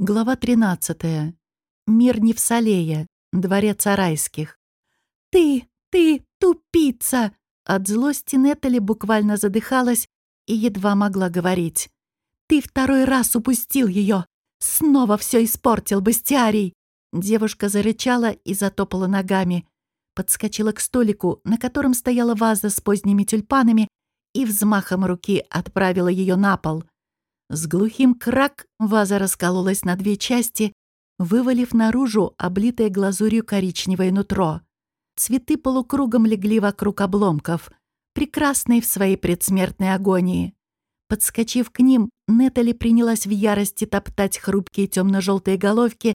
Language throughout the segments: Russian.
Глава 13. Мир не в Салее. Дворец Арайских. «Ты, ты, тупица!» От злости Нетали буквально задыхалась и едва могла говорить. «Ты второй раз упустил ее! Снова все испортил, бастиарий!» Девушка зарычала и затопала ногами. Подскочила к столику, на котором стояла ваза с поздними тюльпанами, и взмахом руки отправила ее на пол — с глухим крак ваза раскололась на две части, вывалив наружу облитое глазурью коричневое нутро. Цветы полукругом легли вокруг обломков, прекрасные в своей предсмертной агонии. Подскочив к ним, Нетали принялась в ярости топтать хрупкие темно-желтые головки,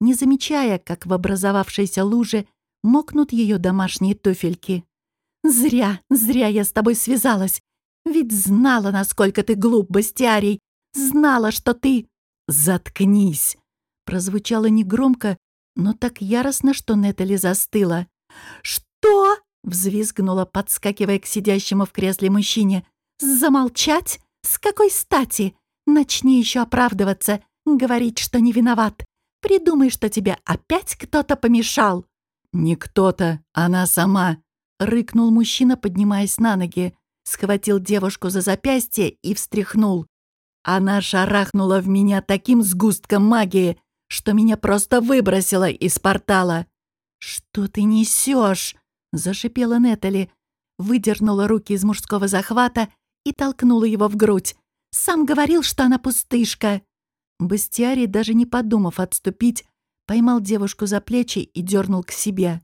не замечая, как в образовавшейся луже мокнут ее домашние туфельки. «Зря, зря я с тобой связалась. Ведь знала, насколько ты глуп, бастиарий. Знала, что ты...» «Заткнись!» Прозвучало негромко, но так яростно, что Нетали застыла. «Что?» — взвизгнула, подскакивая к сидящему в кресле мужчине. «Замолчать? С какой стати? Начни еще оправдываться, говорить, что не виноват. Придумай, что тебе опять кто-то помешал». «Не кто-то, она сама», — рыкнул мужчина, поднимаясь на ноги. Схватил девушку за запястье и встряхнул. Она шарахнула в меня таким сгустком магии, что меня просто выбросило из портала. «Что ты несешь? зашипела Нетали, выдернула руки из мужского захвата и толкнула его в грудь. «Сам говорил, что она пустышка!» Бастиарий, даже не подумав отступить, поймал девушку за плечи и дернул к себе.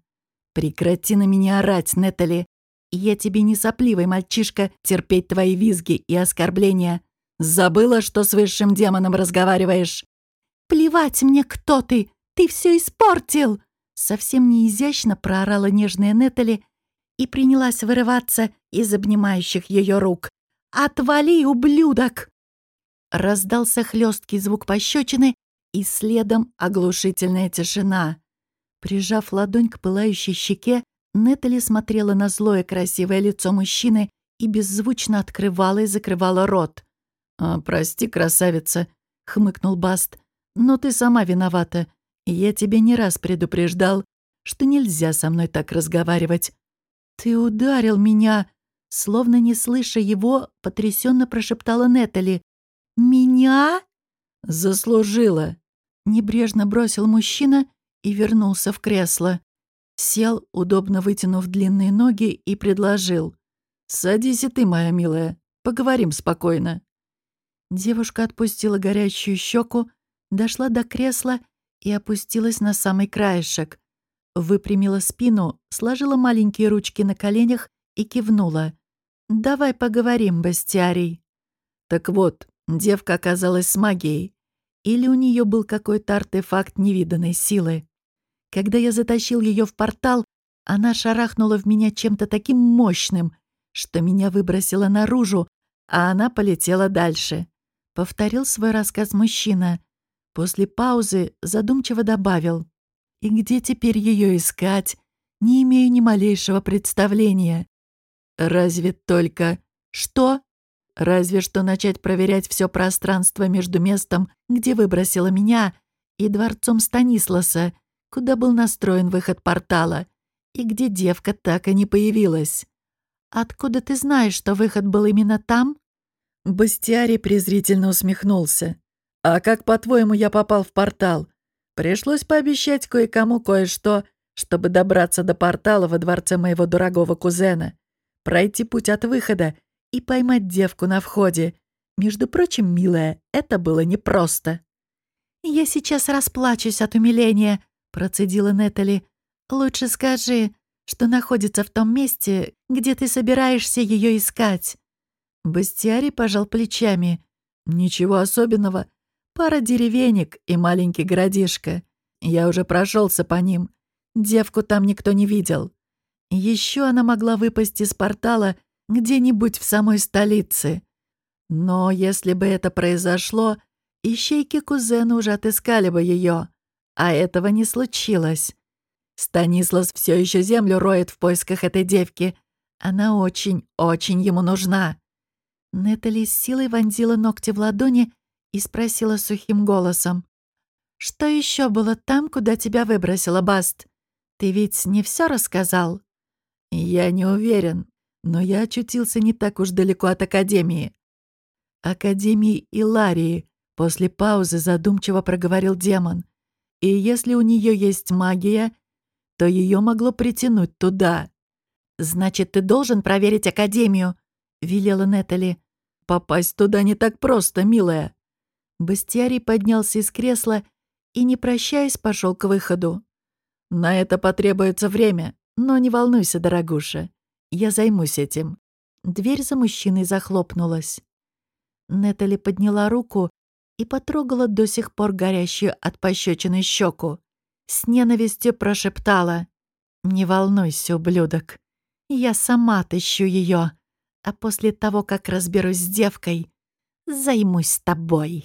«Прекрати на меня орать, Нетали. Я тебе не сопливый мальчишка терпеть твои визги и оскорбления. Забыла, что с высшим демоном разговариваешь?» «Плевать мне, кто ты! Ты все испортил!» Совсем неизящно проорала нежная Нетали и принялась вырываться из обнимающих ее рук. «Отвали, ублюдок!» Раздался хлесткий звук пощечины и следом оглушительная тишина. Прижав ладонь к пылающей щеке, Нетали смотрела на злое красивое лицо мужчины и беззвучно открывала и закрывала рот. «А, «Прости, красавица», — хмыкнул Баст, — «но ты сама виновата. Я тебе не раз предупреждал, что нельзя со мной так разговаривать». «Ты ударил меня!» Словно не слыша его, потрясенно прошептала Нетали. «Меня?» «Заслужила!» Небрежно бросил мужчина и вернулся в кресло. Сел, удобно вытянув длинные ноги, и предложил. «Садись и ты, моя милая, поговорим спокойно». Девушка отпустила горящую щеку, дошла до кресла и опустилась на самый краешек. Выпрямила спину, сложила маленькие ручки на коленях и кивнула. «Давай поговорим, Бастиарий». Так вот, девка оказалась с магией. Или у нее был какой-то артефакт невиданной силы. Когда я затащил ее в портал, она шарахнула в меня чем-то таким мощным, что меня выбросило наружу, а она полетела дальше. Повторил свой рассказ мужчина. После паузы задумчиво добавил. «И где теперь ее искать? Не имею ни малейшего представления. Разве только... Что? Разве что начать проверять все пространство между местом, где выбросила меня, и дворцом Станисласа, куда был настроен выход портала, и где девка так и не появилась. Откуда ты знаешь, что выход был именно там? Бастиари презрительно усмехнулся. «А как, по-твоему, я попал в портал? Пришлось пообещать кое-кому кое-что, чтобы добраться до портала во дворце моего дорогого кузена, пройти путь от выхода и поймать девку на входе. Между прочим, милая, это было непросто». «Я сейчас расплачусь от умиления», — процедила Нетали. «Лучше скажи, что находится в том месте, где ты собираешься ее искать». Бастиари пожал плечами. «Ничего особенного. Пара деревенек и маленький городишко. Я уже прошелся по ним. Девку там никто не видел. Еще она могла выпасть из портала где-нибудь в самой столице. Но если бы это произошло, ищейки кузена уже отыскали бы ее. А этого не случилось. Станислав все еще землю роет в поисках этой девки. Она очень, очень ему нужна. Нетали с силой вонзила ногти в ладони и спросила сухим голосом. Что еще было там, куда тебя выбросила Баст? Ты ведь не все рассказал?» «Я не уверен, но я очутился не так уж далеко от Академии». «Академии Иларии», — после паузы задумчиво проговорил демон. «И если у нее есть магия, то ее могло притянуть туда». «Значит, ты должен проверить Академию», — велела Нетали. «Попасть туда не так просто, милая». Бастиарий поднялся из кресла и, не прощаясь, пошел к выходу. «На это потребуется время, но не волнуйся, дорогуша. Я займусь этим». Дверь за мужчиной захлопнулась. Нетали подняла руку и потрогала до сих пор горящую от пощечины щеку. С ненавистью прошептала. «Не волнуйся, ублюдок. Я сама тыщу ее, а после того, как разберусь с девкой, займусь тобой».